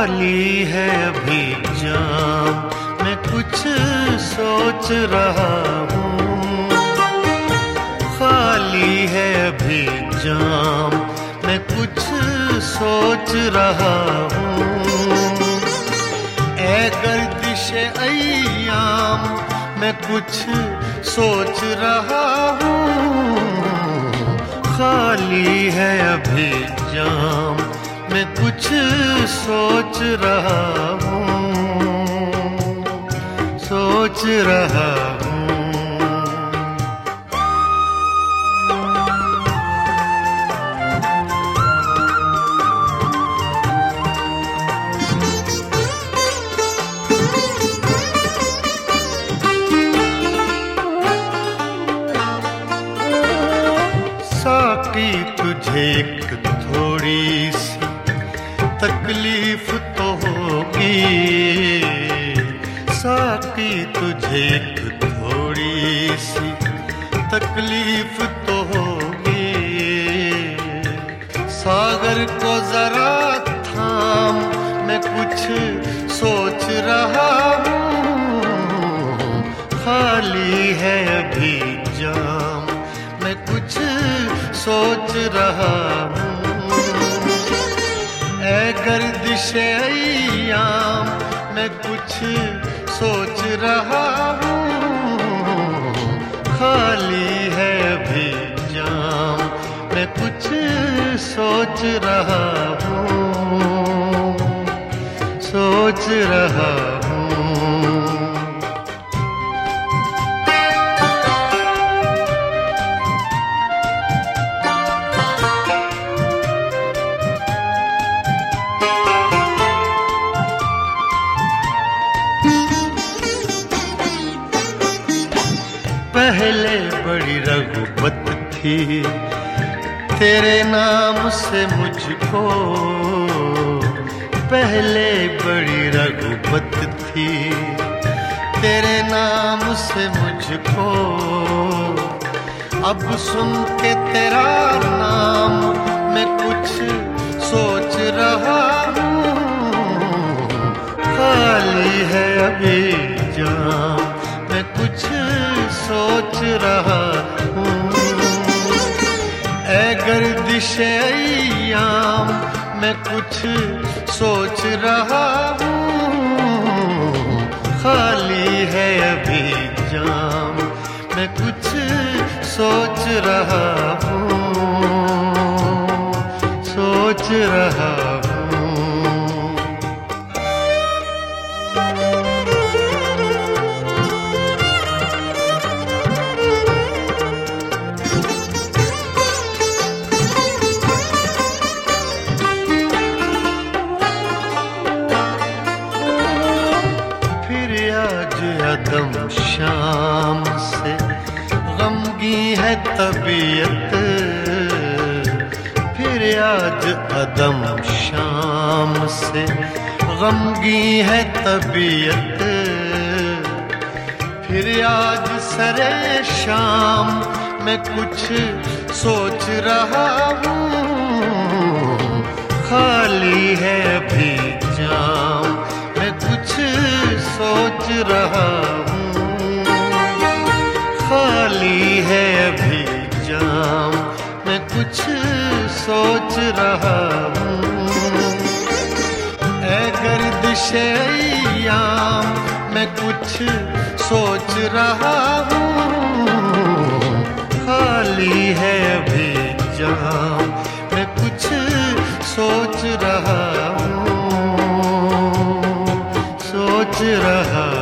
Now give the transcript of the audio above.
खाली है अभी जाम मैं कुछ सोच रहा हूँ। खाली है अभी जाम मैं कुछ सोच रहा हूँ। ए गर्दिश अयाम मैं कुछ सोच रहा हूँ। खाली है अभी जाम मैं कुछ सोच रहा हूँ सोच रहा हूँ। साकी तुझे थोड़ी सी तकलीफ़ तो होगी। साकी तुझे थोड़ी सी तकलीफ़ तो होगी। सागर को जरा थाम, मैं कुछ सोच रहा हूँ। खाली है अभी जाम, मैं कुछ सोच रहा हूँ। गर्दिश अयाम मैं कुछ सोच रहा हूँ। खाली है भी जाम, मैं कुछ सोच रहा हूँ। सोच रहा हूँ बड़ी रघुबत थी। तेरे नाम से मुझको पहले बड़ी रघुबत थी। तेरे नाम से मुझको अब सुन के तेरा नाम मैं कुछ सोच रहा हूँ। खाली है अभी जान, मैं कुछ सोच रहा हूँ। ए अयाम मैं कुछ सोच रहा हूँ। खाली है अभी जाम, मैं कुछ सोच रहा हूँ। सोच रहा है तबीयत। फिर आज अदम शाम से गमगी है तबीयत। फिर आज सरे शाम, मैं कुछ सोच रहा हूँ। खाली है अभी जाम, मैं कुछ सोच रहा हूँ। खाली है अभी जाम। मैं कुछ सोच रहा हूँ। गर्दिश याम, मैं कुछ सोच रहा हूँ। हाँ, खाली है अभी जाम, मैं कुछ सोच रहा हूँ। सोच रहा